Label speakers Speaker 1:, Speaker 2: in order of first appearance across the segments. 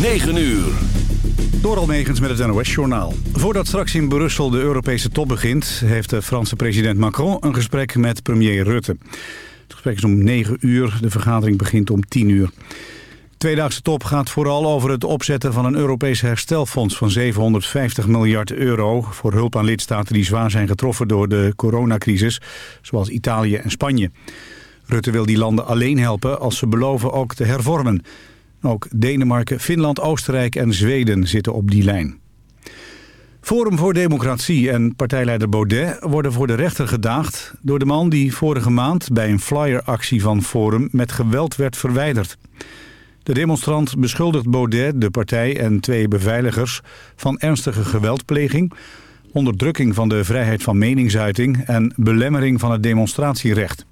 Speaker 1: 9 uur.
Speaker 2: Door Almegens met het NOS-journaal. Voordat straks in Brussel de Europese top begint... heeft de Franse president Macron een gesprek met premier Rutte. Het gesprek is om 9 uur, de vergadering begint om 10 uur. De tweedaagse top gaat vooral over het opzetten van een Europees herstelfonds... van 750 miljard euro voor hulp aan lidstaten die zwaar zijn getroffen door de coronacrisis... zoals Italië en Spanje. Rutte wil die landen alleen helpen als ze beloven ook te hervormen... Ook Denemarken, Finland, Oostenrijk en Zweden zitten op die lijn. Forum voor Democratie en partijleider Baudet worden voor de rechter gedaagd... door de man die vorige maand bij een flyeractie van Forum met geweld werd verwijderd. De demonstrant beschuldigt Baudet, de partij en twee beveiligers... van ernstige geweldpleging, onderdrukking van de vrijheid van meningsuiting... en belemmering van het demonstratierecht.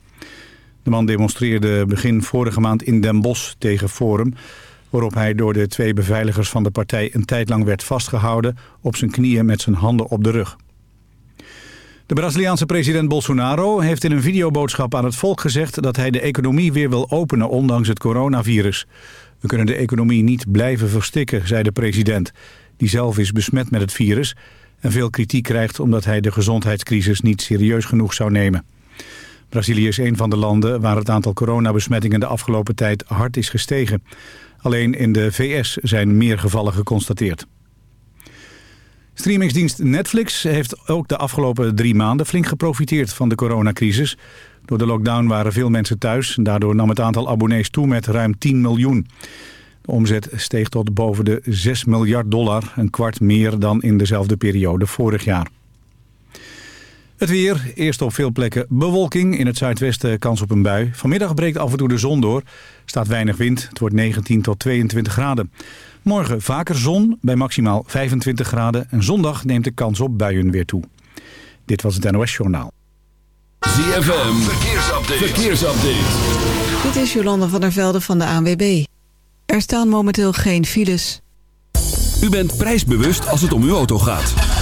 Speaker 2: De man demonstreerde begin vorige maand in Den Bosch tegen Forum... waarop hij door de twee beveiligers van de partij een tijd lang werd vastgehouden... op zijn knieën met zijn handen op de rug. De Braziliaanse president Bolsonaro heeft in een videoboodschap aan het volk gezegd... dat hij de economie weer wil openen ondanks het coronavirus. We kunnen de economie niet blijven verstikken, zei de president... die zelf is besmet met het virus en veel kritiek krijgt... omdat hij de gezondheidscrisis niet serieus genoeg zou nemen. Brazilië is een van de landen waar het aantal coronabesmettingen de afgelopen tijd hard is gestegen. Alleen in de VS zijn meer gevallen geconstateerd. Streamingsdienst Netflix heeft ook de afgelopen drie maanden flink geprofiteerd van de coronacrisis. Door de lockdown waren veel mensen thuis. Daardoor nam het aantal abonnees toe met ruim 10 miljoen. De omzet steeg tot boven de 6 miljard dollar, een kwart meer dan in dezelfde periode vorig jaar. Het weer, eerst op veel plekken bewolking. In het zuidwesten kans op een bui. Vanmiddag breekt af en toe de zon door. Staat weinig wind. Het wordt 19 tot 22 graden. Morgen vaker zon bij maximaal 25 graden. En zondag neemt de kans op buien weer toe. Dit was het NOS Journaal.
Speaker 1: ZFM, verkeersupdate. verkeersupdate.
Speaker 3: Dit is Jolanda van der Velde van de ANWB. Er staan momenteel geen files.
Speaker 1: U bent prijsbewust als het om uw auto gaat.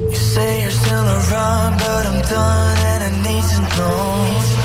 Speaker 4: You say you're still around, but I'm done and I need to know.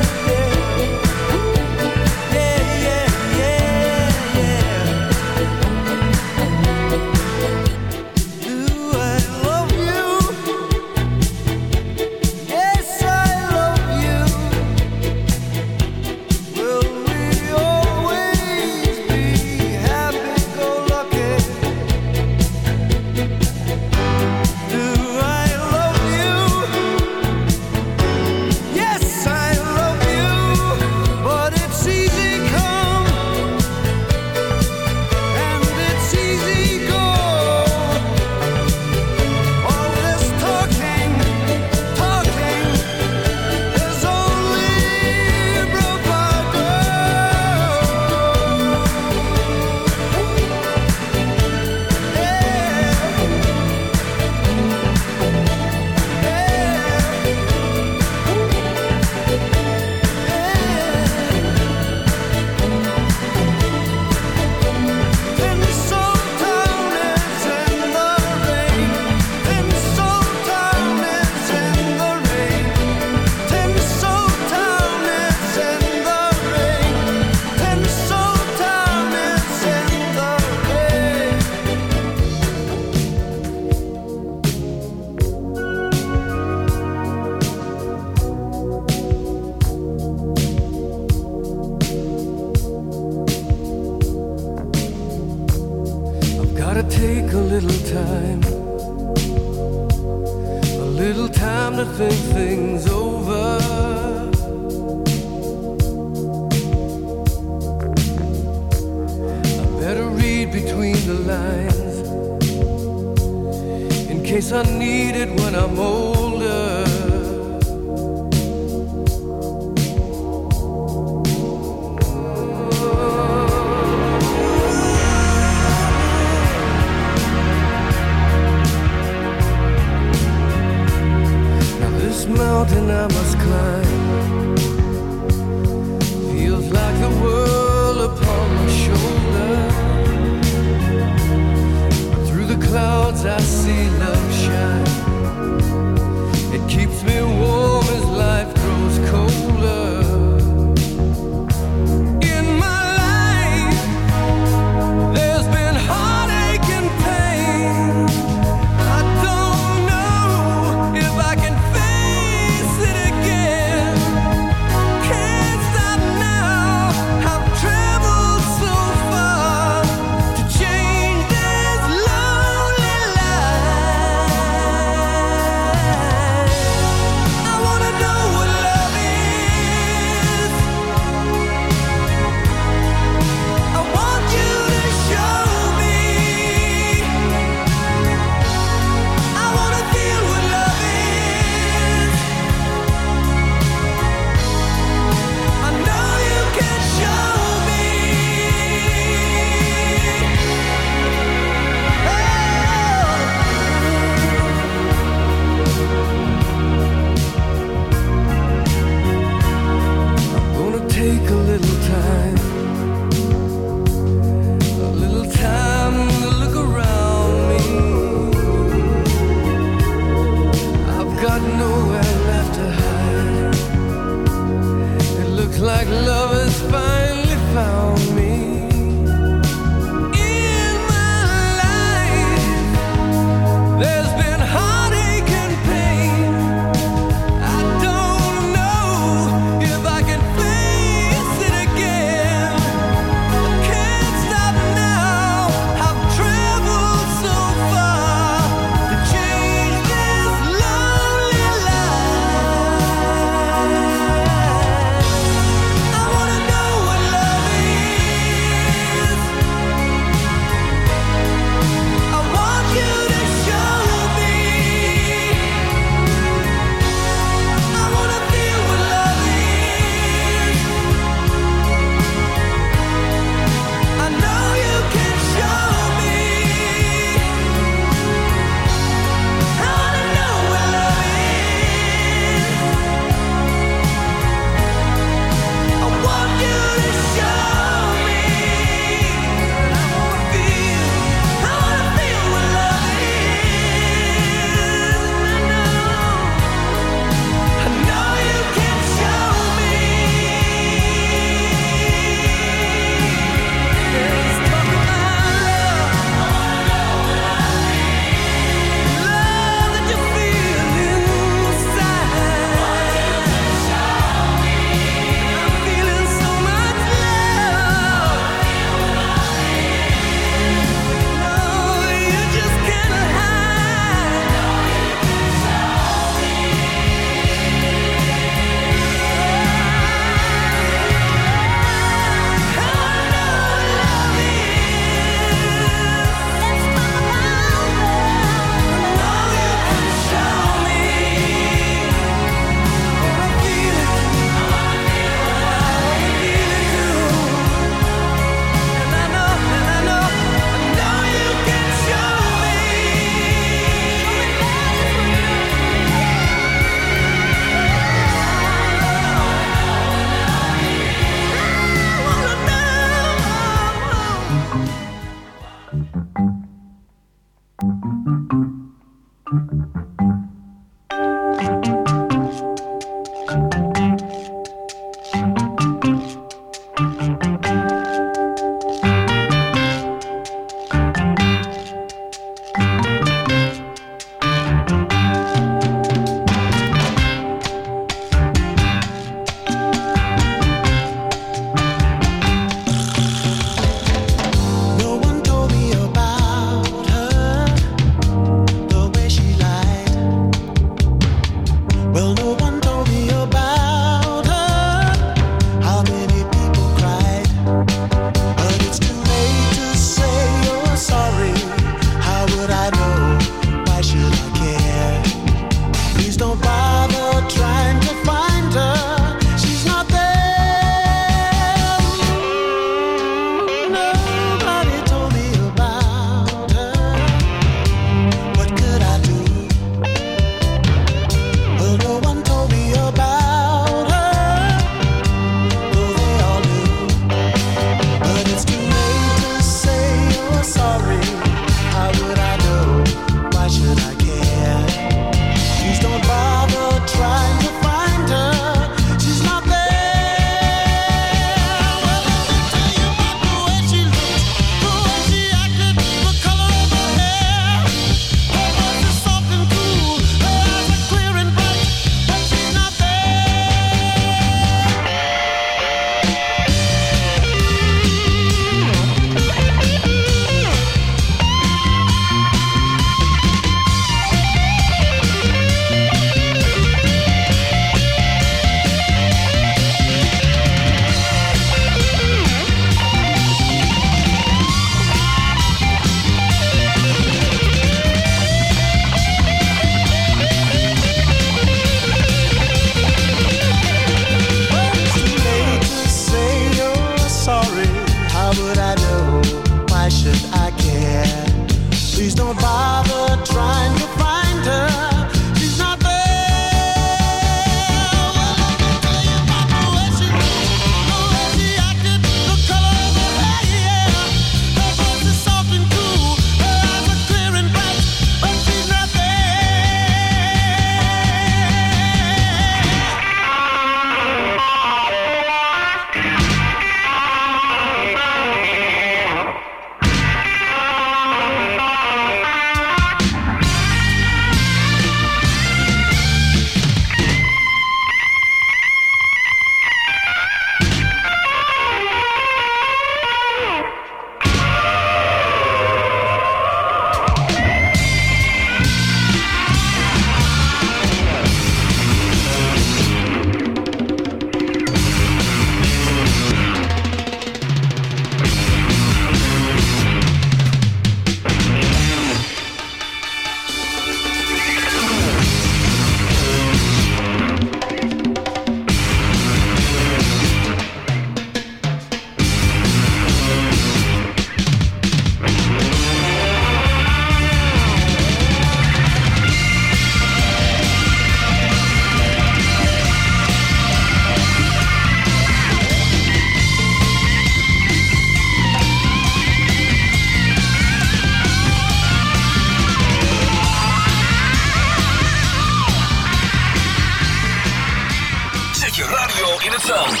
Speaker 4: radio in
Speaker 5: het zand.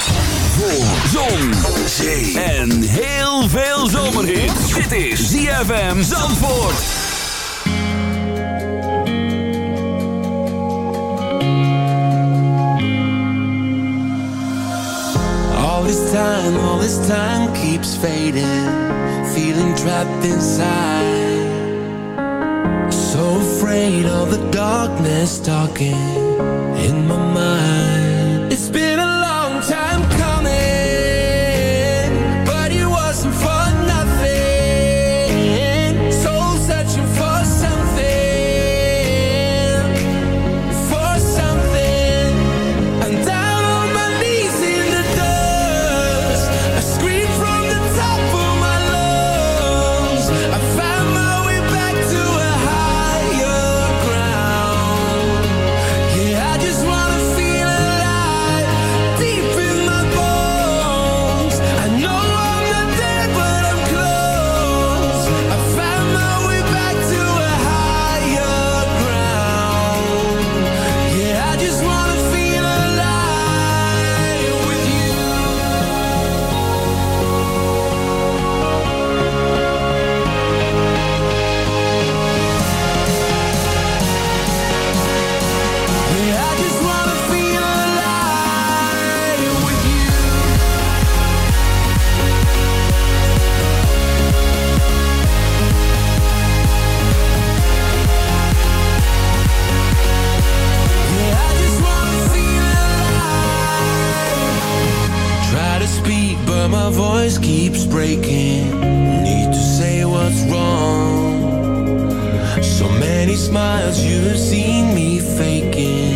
Speaker 1: Voor zon, zee en heel veel zomerhit. Dit is ZFM Zandvoort.
Speaker 5: All this time, all this time keeps fading. Feeling trapped inside. So afraid of the darkness talking in my mind. It's been So many smiles you've seen me faking.